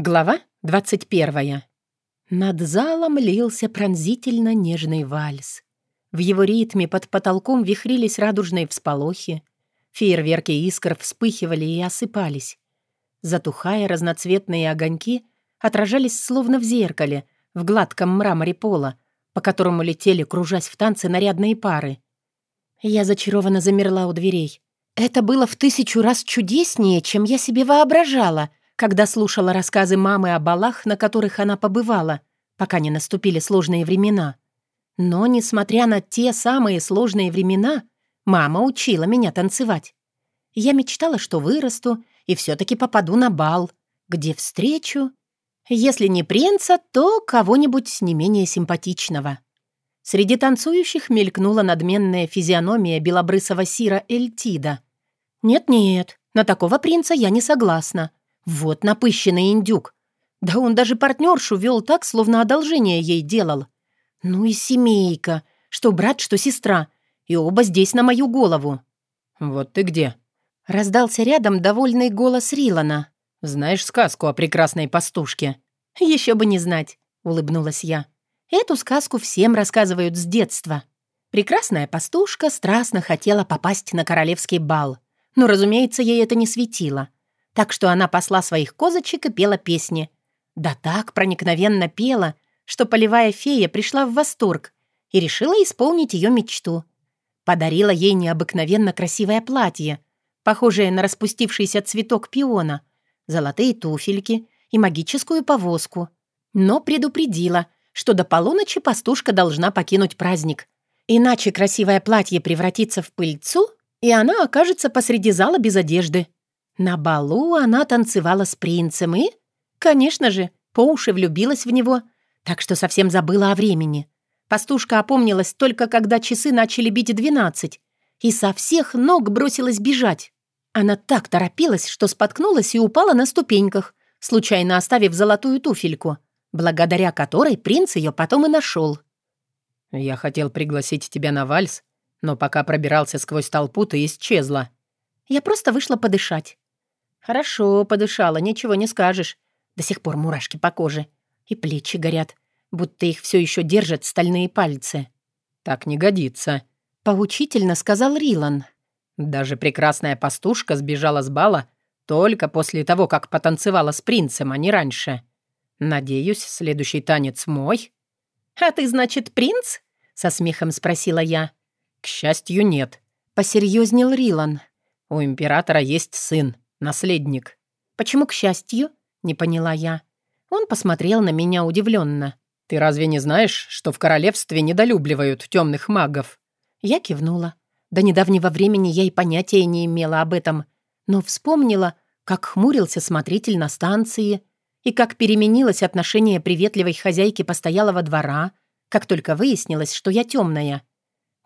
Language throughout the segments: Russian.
Глава 21. Над залом лился пронзительно нежный вальс. В его ритме под потолком вихрились радужные всполохи. Фейерверки искр вспыхивали и осыпались. Затухая, разноцветные огоньки отражались словно в зеркале, в гладком мраморе пола, по которому летели, кружась в танце, нарядные пары. Я зачарованно замерла у дверей. Это было в тысячу раз чудеснее, чем я себе воображала — когда слушала рассказы мамы о балах, на которых она побывала, пока не наступили сложные времена. Но, несмотря на те самые сложные времена, мама учила меня танцевать. Я мечтала, что вырасту и все-таки попаду на бал, где встречу, если не принца, то кого-нибудь не менее симпатичного. Среди танцующих мелькнула надменная физиономия белобрысого сира Эльтида. «Нет-нет, на такого принца я не согласна. Вот напыщенный индюк. Да он даже партнершу вел так, словно одолжение ей делал. Ну и семейка, что брат, что сестра. И оба здесь на мою голову. «Вот ты где?» Раздался рядом довольный голос Рилана. «Знаешь сказку о прекрасной пастушке?» Еще бы не знать», — улыбнулась я. «Эту сказку всем рассказывают с детства. Прекрасная пастушка страстно хотела попасть на королевский бал. Но, разумеется, ей это не светило. Так что она посла своих козочек и пела песни. Да так проникновенно пела, что полевая фея пришла в восторг и решила исполнить ее мечту. Подарила ей необыкновенно красивое платье, похожее на распустившийся цветок пиона, золотые туфельки и магическую повозку. Но предупредила, что до полуночи пастушка должна покинуть праздник. Иначе красивое платье превратится в пыльцу, и она окажется посреди зала без одежды. На балу она танцевала с принцем и, конечно же, по уши влюбилась в него, так что совсем забыла о времени. Пастушка опомнилась только когда часы начали бить двенадцать, и со всех ног бросилась бежать. Она так торопилась, что споткнулась и упала на ступеньках, случайно оставив золотую туфельку, благодаря которой принц ее потом и нашел. «Я хотел пригласить тебя на вальс, но пока пробирался сквозь толпу, ты исчезла». Я просто вышла подышать. Хорошо подышала, ничего не скажешь. До сих пор мурашки по коже. И плечи горят, будто их все еще держат стальные пальцы. «Так не годится», — поучительно сказал Рилан. «Даже прекрасная пастушка сбежала с бала только после того, как потанцевала с принцем, а не раньше. Надеюсь, следующий танец мой». «А ты, значит, принц?» — со смехом спросила я. «К счастью, нет», — посерьезнел Рилан. «У императора есть сын, наследник». «Почему к счастью?» — не поняла я. Он посмотрел на меня удивленно. «Ты разве не знаешь, что в королевстве недолюбливают темных магов?» Я кивнула. До недавнего времени я и понятия не имела об этом, но вспомнила, как хмурился смотритель на станции и как переменилось отношение приветливой хозяйки постоялого двора, как только выяснилось, что я темная.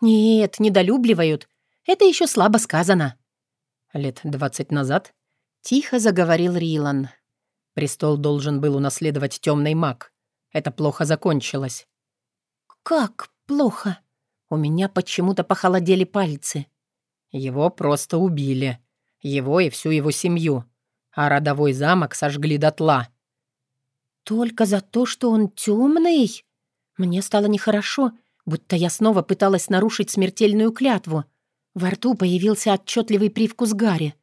Нет, недолюбливают. Это еще слабо сказано. Лет двадцать назад Тихо заговорил Рилан. Престол должен был унаследовать темный маг. Это плохо закончилось. «Как плохо?» У меня почему-то похолодели пальцы. Его просто убили. Его и всю его семью. А родовой замок сожгли дотла. «Только за то, что он темный?» Мне стало нехорошо, будто я снова пыталась нарушить смертельную клятву. Во рту появился отчетливый привкус гари.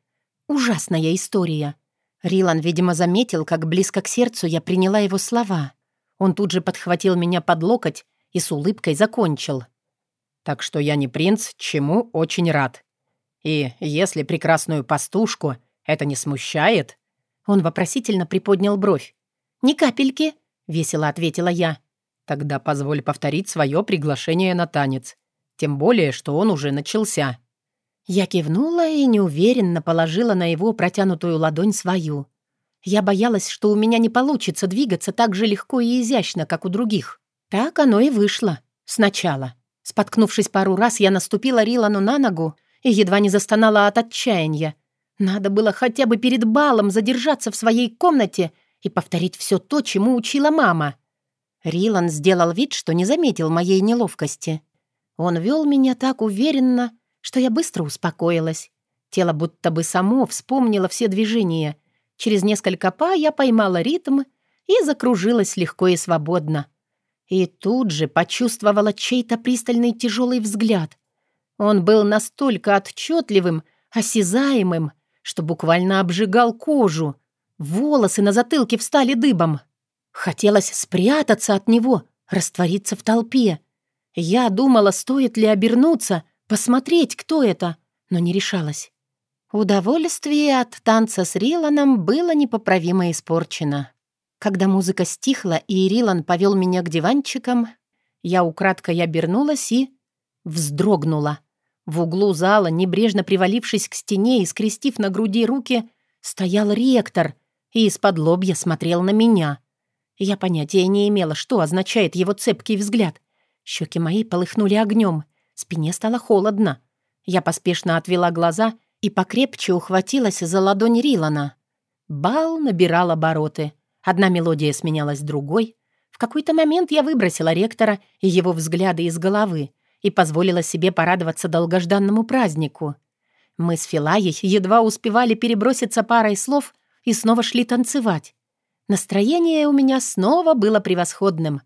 Ужасная история. Рилан, видимо, заметил, как близко к сердцу я приняла его слова. Он тут же подхватил меня под локоть и с улыбкой закончил. «Так что я не принц, чему очень рад. И если прекрасную пастушку это не смущает...» Он вопросительно приподнял бровь. «Ни капельки», — весело ответила я. «Тогда позволь повторить свое приглашение на танец. Тем более, что он уже начался». Я кивнула и неуверенно положила на его протянутую ладонь свою. Я боялась, что у меня не получится двигаться так же легко и изящно, как у других. Так оно и вышло. Сначала. Споткнувшись пару раз, я наступила Рилану на ногу и едва не застонала от отчаяния. Надо было хотя бы перед балом задержаться в своей комнате и повторить все то, чему учила мама. Рилан сделал вид, что не заметил моей неловкости. Он вел меня так уверенно, что я быстро успокоилась. Тело будто бы само вспомнило все движения. Через несколько па я поймала ритм и закружилась легко и свободно. И тут же почувствовала чей-то пристальный тяжелый взгляд. Он был настолько отчетливым, осязаемым, что буквально обжигал кожу. Волосы на затылке встали дыбом. Хотелось спрятаться от него, раствориться в толпе. Я думала, стоит ли обернуться, посмотреть, кто это, но не решалась. Удовольствие от танца с Риланом было непоправимо испорчено. Когда музыка стихла и Рилан повел меня к диванчикам, я украдкой обернулась и вздрогнула. В углу зала, небрежно привалившись к стене и скрестив на груди руки, стоял ректор и из-под лобья смотрел на меня. Я понятия не имела, что означает его цепкий взгляд. Щеки мои полыхнули огнем, спине стало холодно. Я поспешно отвела глаза — и покрепче ухватилась за ладонь Рилана. Бал набирал обороты. Одна мелодия сменялась другой. В какой-то момент я выбросила ректора и его взгляды из головы и позволила себе порадоваться долгожданному празднику. Мы с Филаей едва успевали переброситься парой слов и снова шли танцевать. Настроение у меня снова было превосходным,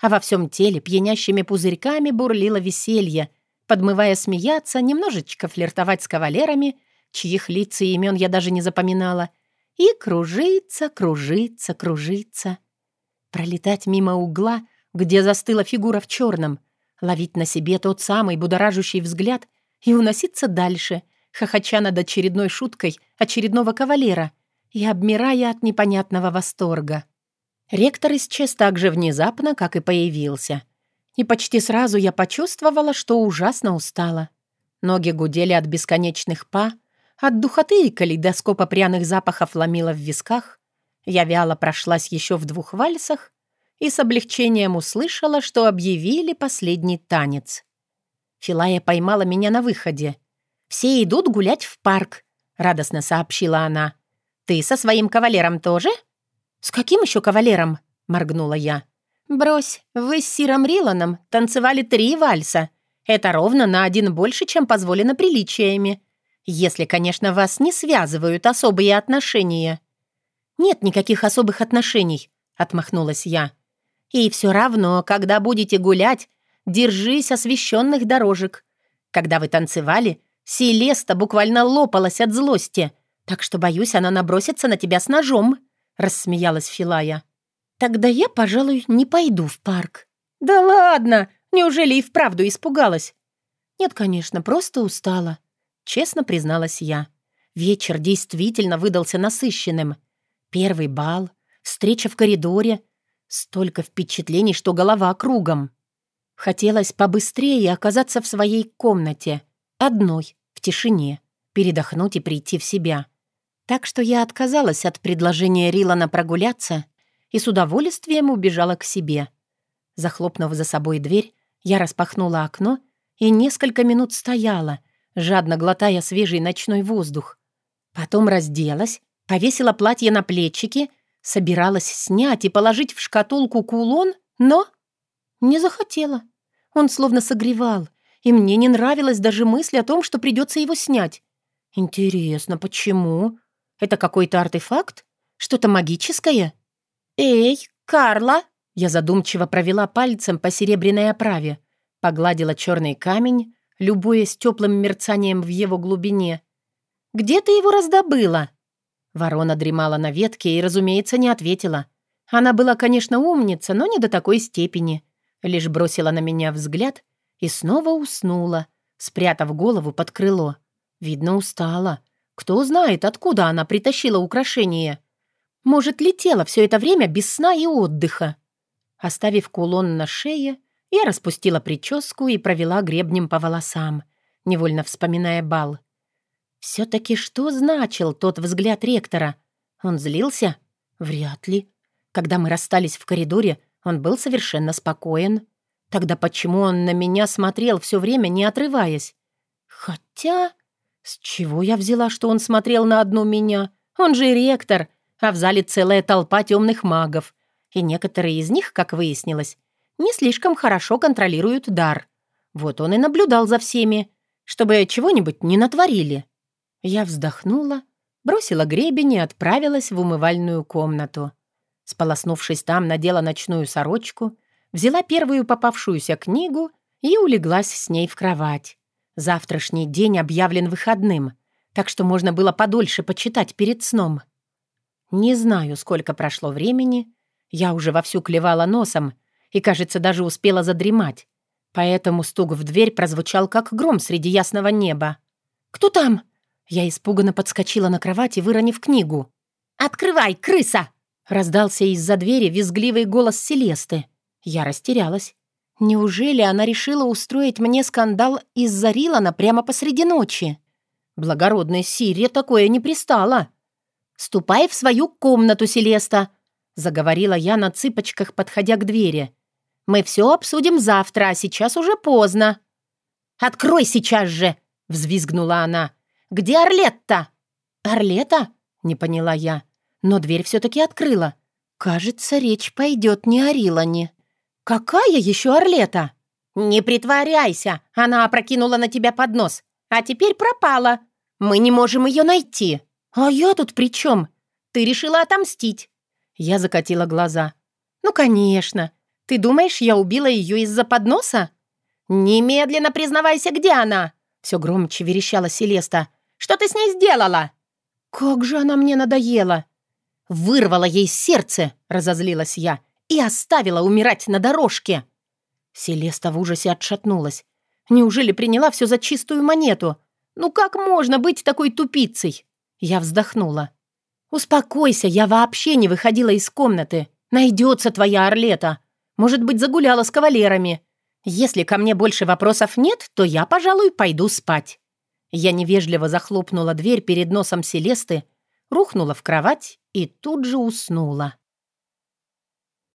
а во всем теле пьянящими пузырьками бурлило веселье — подмывая смеяться, немножечко флиртовать с кавалерами, чьих лиц и имен я даже не запоминала, и кружиться, кружиться, кружиться. Пролетать мимо угла, где застыла фигура в черном, ловить на себе тот самый будоражущий взгляд и уноситься дальше, хохоча над очередной шуткой очередного кавалера и обмирая от непонятного восторга. Ректор исчез так же внезапно, как и появился — и почти сразу я почувствовала, что ужасно устала. Ноги гудели от бесконечных па, от духоты и калейдоскопа пряных запахов ломила в висках. Я вяло прошлась еще в двух вальсах и с облегчением услышала, что объявили последний танец. Филая поймала меня на выходе. «Все идут гулять в парк», — радостно сообщила она. «Ты со своим кавалером тоже?» «С каким еще кавалером?» — моргнула я. «Брось, вы с Сиром Риланом танцевали три вальса. Это ровно на один больше, чем позволено приличиями. Если, конечно, вас не связывают особые отношения». «Нет никаких особых отношений», — отмахнулась я. «И все равно, когда будете гулять, держись освещенных дорожек. Когда вы танцевали, Селеста буквально лопалась от злости, так что, боюсь, она набросится на тебя с ножом», — рассмеялась Филая. «Тогда я, пожалуй, не пойду в парк». «Да ладно! Неужели и вправду испугалась?» «Нет, конечно, просто устала», — честно призналась я. Вечер действительно выдался насыщенным. Первый бал, встреча в коридоре. Столько впечатлений, что голова кругом. Хотелось побыстрее оказаться в своей комнате. Одной, в тишине, передохнуть и прийти в себя. Так что я отказалась от предложения Рилана прогуляться и с удовольствием убежала к себе. Захлопнув за собой дверь, я распахнула окно и несколько минут стояла, жадно глотая свежий ночной воздух. Потом разделась, повесила платье на плечики, собиралась снять и положить в шкатулку кулон, но не захотела. Он словно согревал, и мне не нравилась даже мысль о том, что придется его снять. Интересно, почему? Это какой-то артефакт? Что-то магическое? «Эй, Карла!» Я задумчиво провела пальцем по серебряной оправе, погладила черный камень, любуясь теплым мерцанием в его глубине. «Где ты его раздобыла?» Ворона дремала на ветке и, разумеется, не ответила. Она была, конечно, умница, но не до такой степени. Лишь бросила на меня взгляд и снова уснула, спрятав голову под крыло. Видно, устала. Кто знает, откуда она притащила украшение. Может, летела все это время без сна и отдыха. Оставив кулон на шее, я распустила прическу и провела гребнем по волосам, невольно вспоминая бал. Все-таки что значил тот взгляд ректора? Он злился? Вряд ли. Когда мы расстались в коридоре, он был совершенно спокоен. Тогда почему он на меня смотрел все время, не отрываясь? Хотя... С чего я взяла, что он смотрел на одну меня? Он же ректор, а в зале целая толпа темных магов, и некоторые из них, как выяснилось, не слишком хорошо контролируют дар. Вот он и наблюдал за всеми, чтобы чего-нибудь не натворили. Я вздохнула, бросила гребень и отправилась в умывальную комнату. Сполоснувшись там, надела ночную сорочку, взяла первую попавшуюся книгу и улеглась с ней в кровать. Завтрашний день объявлен выходным, так что можно было подольше почитать перед сном. Не знаю, сколько прошло времени. Я уже вовсю клевала носом и, кажется, даже успела задремать. Поэтому стук в дверь прозвучал, как гром среди ясного неба. «Кто там?» Я испуганно подскочила на кровати, выронив книгу. «Открывай, крыса!» Раздался из-за двери визгливый голос Селесты. Я растерялась. Неужели она решила устроить мне скандал из-за Рилана прямо посреди ночи? Благородной Сире такое не пристало. «Ступай в свою комнату, Селеста!» — заговорила я на цыпочках, подходя к двери. «Мы все обсудим завтра, а сейчас уже поздно». «Открой сейчас же!» — взвизгнула она. Где Орлетта?» «Орлета?» — не поняла я. Но дверь все-таки открыла. «Кажется, речь пойдет не о Рилане». «Какая еще Орлета?» «Не притворяйся! Она опрокинула на тебя поднос, а теперь пропала. Мы не можем ее найти». «А я тут при чем? Ты решила отомстить». Я закатила глаза. «Ну, конечно. Ты думаешь, я убила ее из-за подноса?» «Немедленно признавайся, где она!» Все громче верещала Селеста. Что ты с ней сделала?» «Как же она мне надоела!» «Вырвала ей сердце!» — разозлилась я. «И оставила умирать на дорожке!» Селеста в ужасе отшатнулась. «Неужели приняла все за чистую монету? Ну как можно быть такой тупицей?» Я вздохнула. «Успокойся, я вообще не выходила из комнаты. Найдется твоя Орлета. Может быть, загуляла с кавалерами. Если ко мне больше вопросов нет, то я, пожалуй, пойду спать». Я невежливо захлопнула дверь перед носом Селесты, рухнула в кровать и тут же уснула.